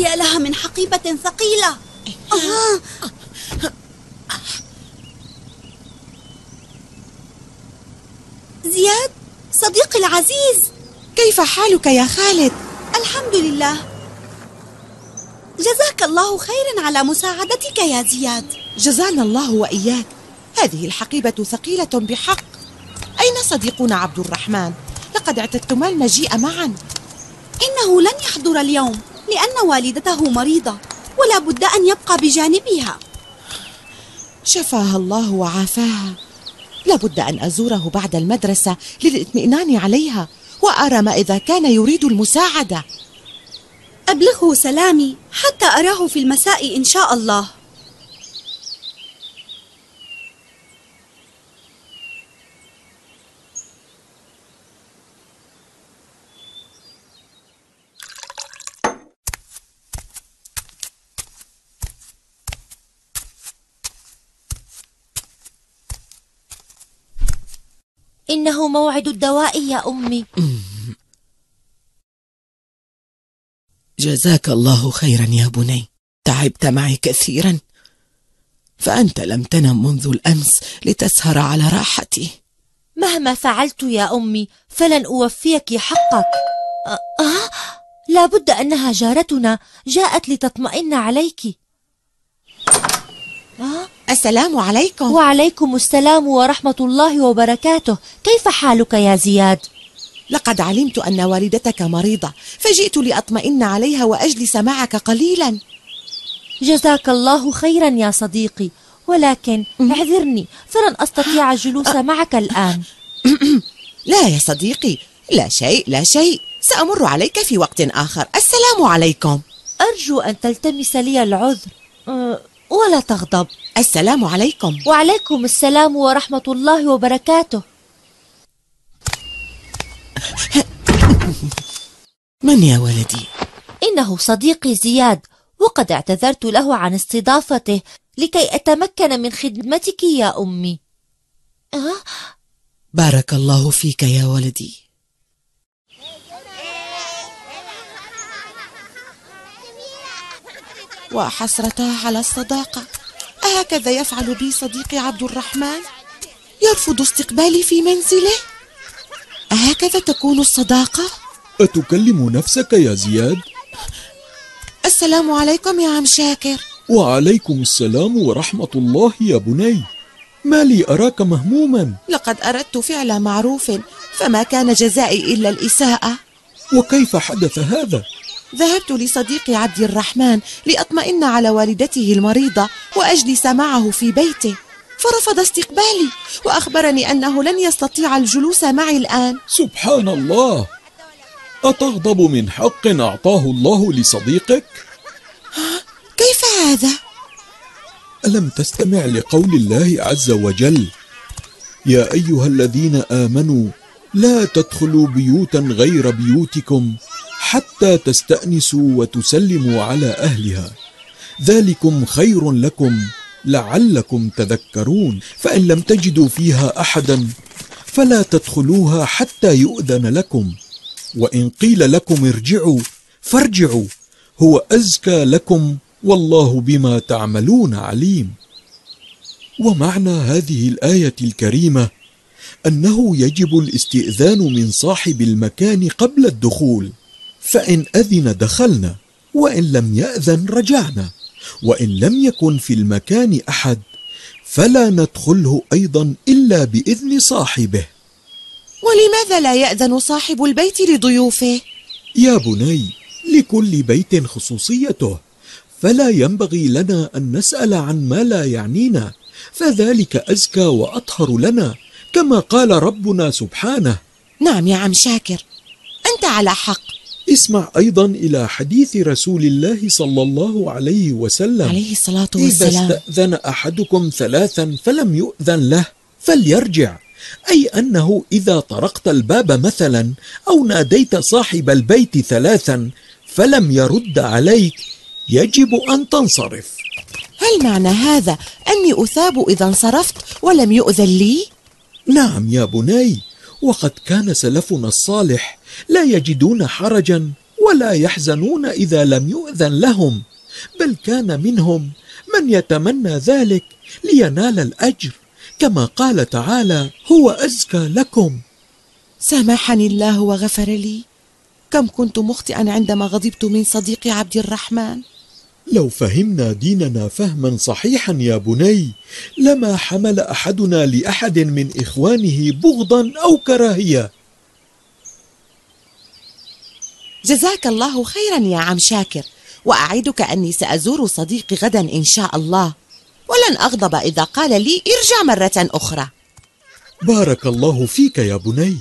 يا لها من حقيبة ثقيلة. آه. زياد صديقي العزيز. كيف حالك يا خالد؟ الحمد لله. جزاك الله خيرا على مساعدتك يا زياد. جزانا الله وإياك. هذه الحقيبة ثقيلة بحق. أين صديقنا عبد الرحمن؟ لقد اعتدتما المجيء معا. إنه لن يحضر اليوم. لأن والدته مريضة ولا بد أن يبقى بجانبها. شفاها الله وعافاها. لابد أن أزوره بعد المدرسة للإطمئنان عليها وأرى ما إذا كان يريد المساعدة. أبلغه سلامي حتى أراه في المساء إن شاء الله. إنه موعد الدواء يا أمي جزاك الله خيرا يا بني تعبت معي كثيرا فأنت لم تنم منذ الأمس لتسهر على راحتي مهما فعلت يا أمي فلن أوفيك حقك أه؟ آه؟ لا بد أنها جارتنا جاءت لتطمئن عليك أه؟ السلام عليكم. وعليكم السلام ورحمة الله وبركاته. كيف حالك يا زياد؟ لقد علمت أن والدتك مريضة فجئت لأطمئن عليها وأجلس معك قليلا. جزاك الله خيرا يا صديقي. ولكن اعذرني فلن أستطيع الجلوس معك الآن. لا يا صديقي لا شيء لا شيء. سأمر عليك في وقت آخر. السلام عليكم. أرجو أن تلتمس لي العذر. أه، ولا تغضب السلام عليكم وعليكم السلام ورحمة الله وبركاته من يا ولدي؟ إنه صديقي زياد وقد اعتذرت له عن استضافته لكي أتمكن من خدمتك يا أمي أه؟ بارك الله فيك يا ولدي وحسرتها على الصداقة أهكذا يفعل بي صديقي عبد الرحمن؟ يرفض استقبالي في منزله؟ أهكذا تكون الصداقة؟ أتكلم نفسك يا زياد؟ السلام عليكم يا عم شاكر وعليكم السلام ورحمة الله يا بني ما لي أراك مهموما لقد أردت فعل معروف فما كان جزائي إلا الإساءة وكيف حدث هذا؟ ذهبت لصديقي عبد الرحمن لأطمئن على والدته المريضة وأجلس معه في بيته. فرفض استقبالي وأخبرني أنه لن يستطيع الجلوس معي الآن. سبحان الله! أتغضب من حق أعطاه الله لصديقك؟ كيف هذا؟ ألم تستمع لقول الله عز وجل؟ يا أيها الذين آمنوا لا تدخلوا بيوتا غير بيوتكم. حتى تستأنسوا وتسلموا على أهلها. ذلكم خير لكم لعلكم تذكرون. فإن لم تجدوا فيها أحدا فلا تدخلوها حتى يؤذن لكم. وإن قيل لكم ارجعوا فارجعوا. هو أزكى لكم والله بما تعملون عليم. ومعنى هذه الآية الكريمة أنه يجب الاستئذان من صاحب المكان قبل الدخول. فإن أذن دخلنا وإن لم يأذن رجعنا. وإن لم يكن في المكان أحد فلا ندخله أيضا إلا بإذن صاحبه. ولماذا لا يأذن صاحب البيت لضيوفه؟ يا بني لكل بيت خصوصيته. فلا ينبغي لنا أن نسأل عن ما لا يعنينا فذلك أزكى وأطهر لنا كما قال ربنا سبحانه. نعم يا عم شاكر أنت على حق. اسمع أيضا إلى حديث رسول الله صلى الله عليه وسلم. عليه الصلاة والسلام. إذا استأذن أحدكم ثلاثا فلم يؤذن له فليرجع. أي أنه إذا طرقت الباب مثلا أو ناديت صاحب البيت ثلاثا فلم يرد عليك يجب أن تنصرف. هل معنى هذا أني أثاب إذا انصرفت ولم يؤذن لي؟ نعم يا بني وقد كان سلفنا الصالح لا يجدون حرجا ولا يحزنون إذا لم يؤذن لهم بل كان منهم من يتمنى ذلك لينال الأجر. كما قال تعالى هو أزكى لكم. سامحني الله وغفر لي. كم كنت مخطئا عندما غضبت من صديقي عبد الرحمن. لو فهمنا ديننا فهما صحيحا يا بني لما حمل أحدنا لأحد من إخوانه بغضا أو كراهية. جزاك الله خيرا يا عم شاكر وأعدك أني سأزور صديقي غدا إن شاء الله. ولن أغضب إذا قال لي ارجع مرة أخرى. بارك الله فيك يا بني.